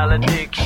melody